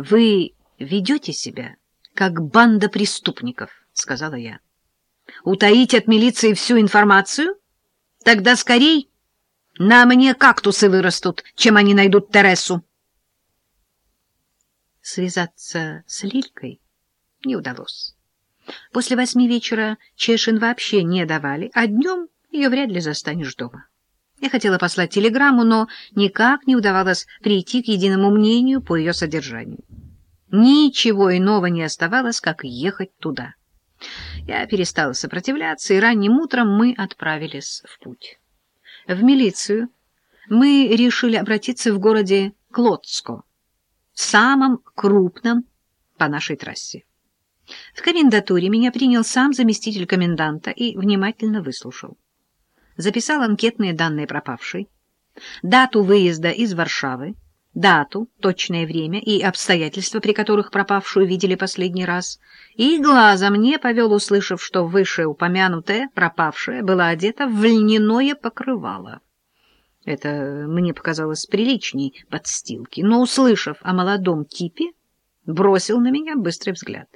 Вы ведете себя, как банда преступников, — сказала я. Утаить от милиции всю информацию? Тогда скорей на мне кактусы вырастут, чем они найдут Тересу. Связаться с Лилькой не удалось. После восьми вечера Чешин вообще не давали, а днем ее вряд ли застанешь дома. Я хотела послать телеграмму, но никак не удавалось прийти к единому мнению по ее содержанию. Ничего иного не оставалось, как ехать туда. Я перестала сопротивляться, и ранним утром мы отправились в путь. В милицию мы решили обратиться в городе Клодско, самом крупном по нашей трассе. В комендатуре меня принял сам заместитель коменданта и внимательно выслушал записал анкетные данные пропавшей, дату выезда из Варшавы, дату, точное время и обстоятельства, при которых пропавшую видели последний раз, и глазом не повел, услышав, что вышеупомянутая пропавшая была одета в льняное покрывало. Это мне показалось приличней подстилки, но, услышав о молодом типе, бросил на меня быстрый взгляд.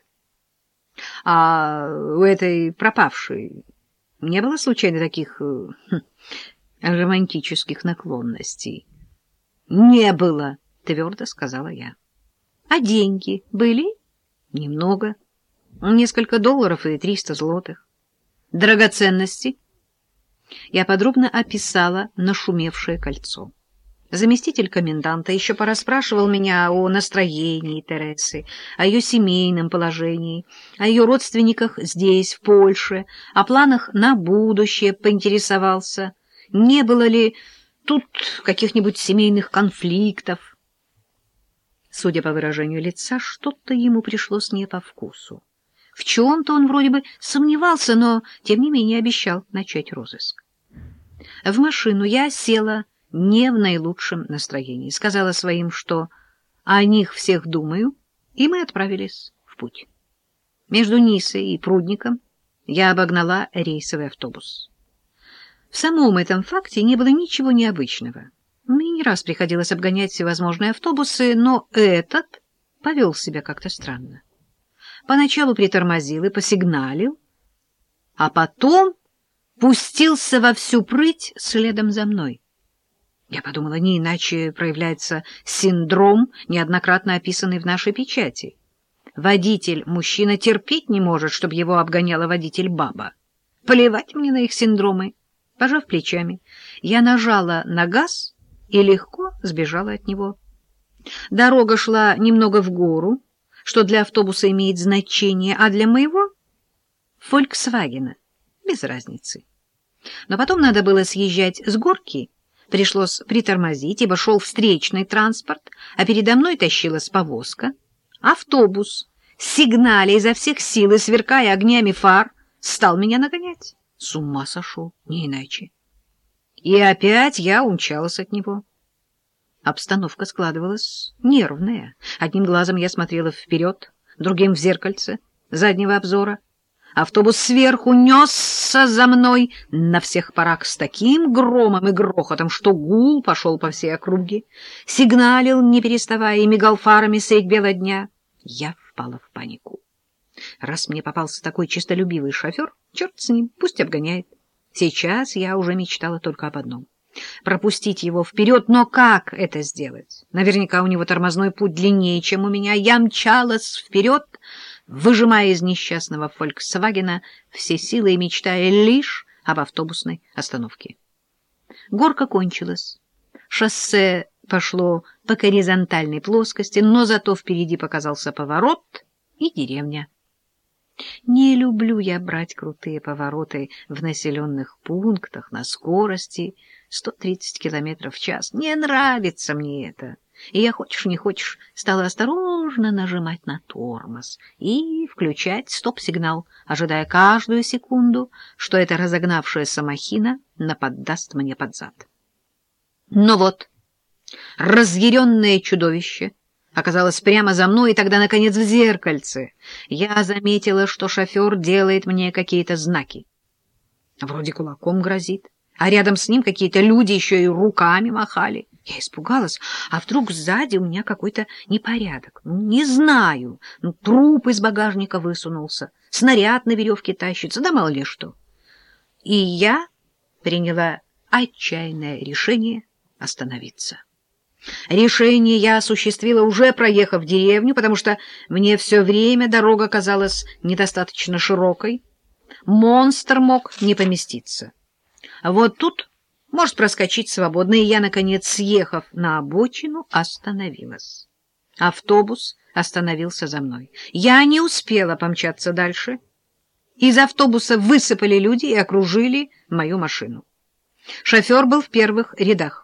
— А у этой пропавшей не было случайно таких э, хм, романтических наклонностей? — Не было, — твердо сказала я. — А деньги были? — Немного. Несколько долларов и триста злотых. — Драгоценности? Я подробно описала нашумевшее кольцо. Заместитель коменданта еще порасспрашивал меня о настроении Тересы, о ее семейном положении, о ее родственниках здесь, в Польше, о планах на будущее поинтересовался, не было ли тут каких-нибудь семейных конфликтов. Судя по выражению лица, что-то ему пришлось не по вкусу. В чем-то он вроде бы сомневался, но, тем не менее, обещал начать розыск. В машину я села не в наилучшем настроении. Сказала своим, что о них всех думаю, и мы отправились в путь. Между Нисой и Прудником я обогнала рейсовый автобус. В самом этом факте не было ничего необычного. Мне не раз приходилось обгонять всевозможные автобусы, но этот повел себя как-то странно. Поначалу притормозил и посигналил, а потом пустился во всю прыть следом за мной. Я подумала, не иначе проявляется синдром, неоднократно описанный в нашей печати. Водитель-мужчина терпеть не может, чтобы его обгоняла водитель-баба. Плевать мне на их синдромы. Пожав плечами, я нажала на газ и легко сбежала от него. Дорога шла немного в гору, что для автобуса имеет значение, а для моего — «Фольксвагена» — без разницы. Но потом надо было съезжать с горки — Пришлось притормозить, ибо шел встречный транспорт, а передо мной тащилась повозка. Автобус, сигналя изо всех сил и сверкая огнями фар, стал меня нагонять. С ума сошел, не иначе. И опять я умчалась от него. Обстановка складывалась нервная. Одним глазом я смотрела вперед, другим в зеркальце заднего обзора. Автобус сверху несся за мной на всех парах с таким громом и грохотом, что гул пошел по всей округе, сигналил, не переставая, и мигал фарами средь бела дня. Я впала в панику. Раз мне попался такой честолюбивый шофер, черт с ним, пусть обгоняет. Сейчас я уже мечтала только об одном — пропустить его вперед, но как это сделать? Наверняка у него тормозной путь длиннее, чем у меня. Я мчалась вперед, выжимая из несчастного «Фольксвагена» все силы и мечтая лишь об автобусной остановке. Горка кончилась. Шоссе пошло по горизонтальной плоскости, но зато впереди показался поворот и деревня. Не люблю я брать крутые повороты в населенных пунктах на скорости 130 км в час. Не нравится мне это. И я, хочешь не хочешь, стала осторожно нажимать на тормоз и включать стоп-сигнал, ожидая каждую секунду, что эта разогнавшаяся махина наподдаст мне под зад. Но вот разъяренное чудовище оказалось прямо за мной, и тогда, наконец, в зеркальце я заметила, что шофер делает мне какие-то знаки. Вроде кулаком грозит, а рядом с ним какие-то люди еще и руками махали — Я испугалась, а вдруг сзади у меня какой-то непорядок. Ну, не знаю, ну, труп из багажника высунулся, снаряд на веревке тащится, да мало ли что. И я приняла отчаянное решение остановиться. Решение я осуществила, уже проехав деревню, потому что мне все время дорога казалась недостаточно широкой. Монстр мог не поместиться. А вот тут может проскочить свободно, и я, наконец, съехав на обочину, остановилась. Автобус остановился за мной. Я не успела помчаться дальше. Из автобуса высыпали люди и окружили мою машину. Шофер был в первых рядах.